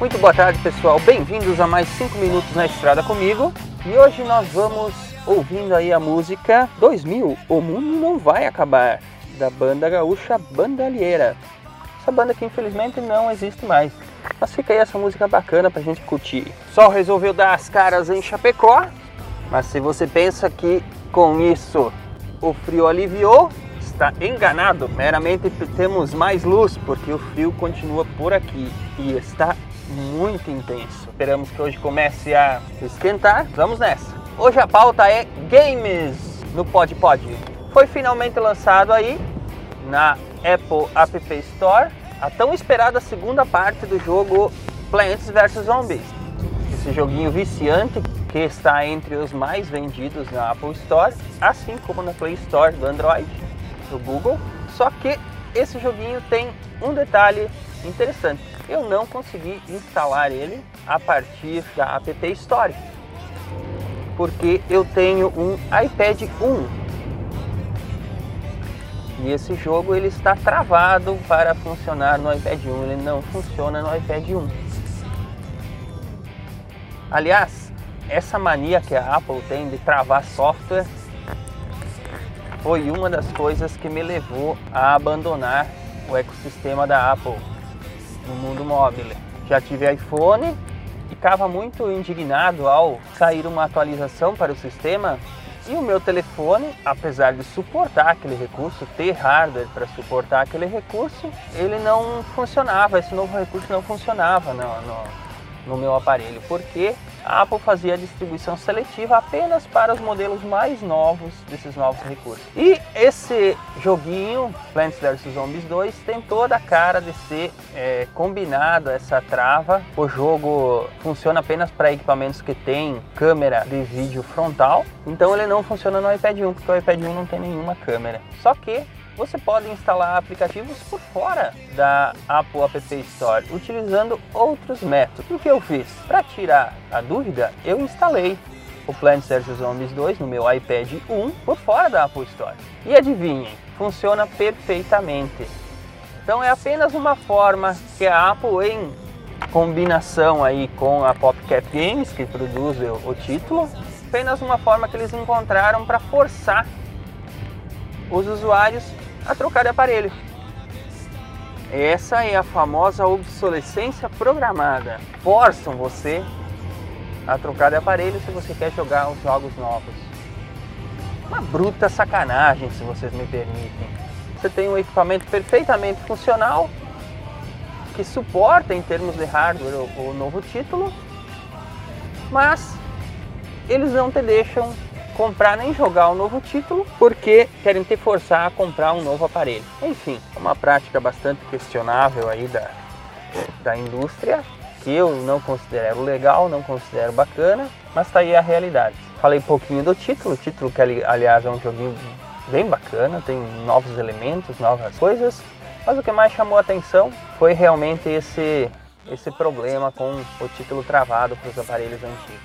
Muito boa tarde, pessoal. Bem-vindos a mais 5 minutos na estrada comigo. E hoje nós vamos ouvindo aí a música 2000, O Mundo Não Vai Acabar, da banda gaúcha Bandalheira. Essa banda que infelizmente não existe mais. Mas fica aí essa música bacana pra gente curtir. Sol resolveu dar as caras em Chapecó, mas se você pensa que com isso o frio aliviou, está enganado. Meramente temos mais luz porque o frio continua por aqui e está muito intenso. Esperamos que hoje comece a esquentar. Vamos nessa. Hoje a pauta é games no Pod Pod. Foi finalmente lançado aí na Apple App Store a tão esperada segunda parte do jogo Plants vs Zombies. Esse joguinho viciante que está entre os mais vendidos na Apple Store, assim como na Play Store do Android, do Google. Só que esse joguinho tem um detalhe interessante eu não consegui instalar ele a partir da App Store, porque eu tenho um iPad 1 e esse jogo ele está travado para funcionar no iPad 1, ele não funciona no iPad 1. Aliás, essa mania que a Apple tem de travar software foi uma das coisas que me levou a abandonar o ecossistema da Apple no mundo móvel. Já tive iPhone ficava muito indignado ao sair uma atualização para o sistema e o meu telefone, apesar de suportar aquele recurso, ter hardware para suportar aquele recurso, ele não funcionava, esse novo recurso não funcionava no, no, no meu aparelho, porque a Apple fazia a distribuição seletiva apenas para os modelos mais novos desses novos recursos. E esse joguinho, Plants vs Zombies 2, tem toda a cara de ser é, combinado essa trava. O jogo funciona apenas para equipamentos que têm câmera de vídeo frontal, então ele não funciona no iPad 1, porque o iPad 1 não tem nenhuma câmera. Só que você pode instalar aplicativos por fora da Apple App Store, utilizando outros métodos. O que eu fiz? Para tirar a dúvida, eu instalei o Plants vs Zombies 2 no meu iPad 1 por fora da Apple Store. E adivinhem, funciona perfeitamente. Então é apenas uma forma que a Apple em combinação aí com a PopCap Games, que produz o título, apenas uma forma que eles encontraram para forçar os usuários a trocar de aparelho. Essa é a famosa obsolescência programada. Forçam você a trocar de aparelho se você quer jogar os jogos novos. Uma bruta sacanagem, se vocês me permitem. Você tem um equipamento perfeitamente funcional que suporta em termos de hardware o, o novo título, mas eles não te deixam comprar nem jogar o novo título porque querem te forçar a comprar um novo aparelho. Enfim, é uma prática bastante questionável aí da, da indústria que eu não considero legal, não considero bacana, mas está aí a realidade. Falei um pouquinho do título, título que aliás é um joguinho bem bacana, tem novos elementos, novas coisas, mas o que mais chamou a atenção foi realmente esse, esse problema com o título travado para os aparelhos antigos.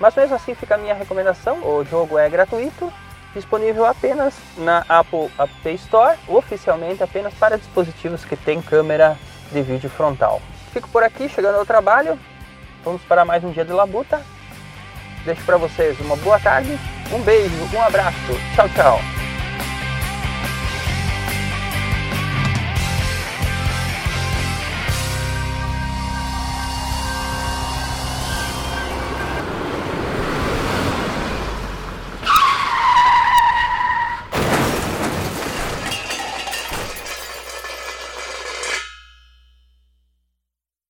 Mas mesmo assim fica a minha recomendação, o jogo é gratuito, disponível apenas na Apple App Store, oficialmente apenas para dispositivos que têm câmera de vídeo frontal. Fico por aqui, chegando ao trabalho, vamos para mais um dia de labuta. Deixo para vocês uma boa tarde, um beijo, um abraço, tchau, tchau.